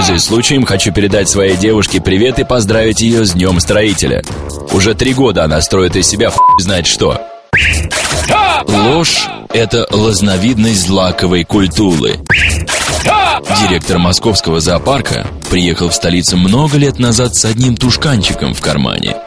Пользуясь случаем, хочу передать своей девушке привет и поздравить ее с Днем Строителя. Уже три года она строит из себя хуй знает что. Ложь – это лазновидность злаковой культуры. Директор московского зоопарка приехал в столицу много лет назад с одним тушканчиком в кармане.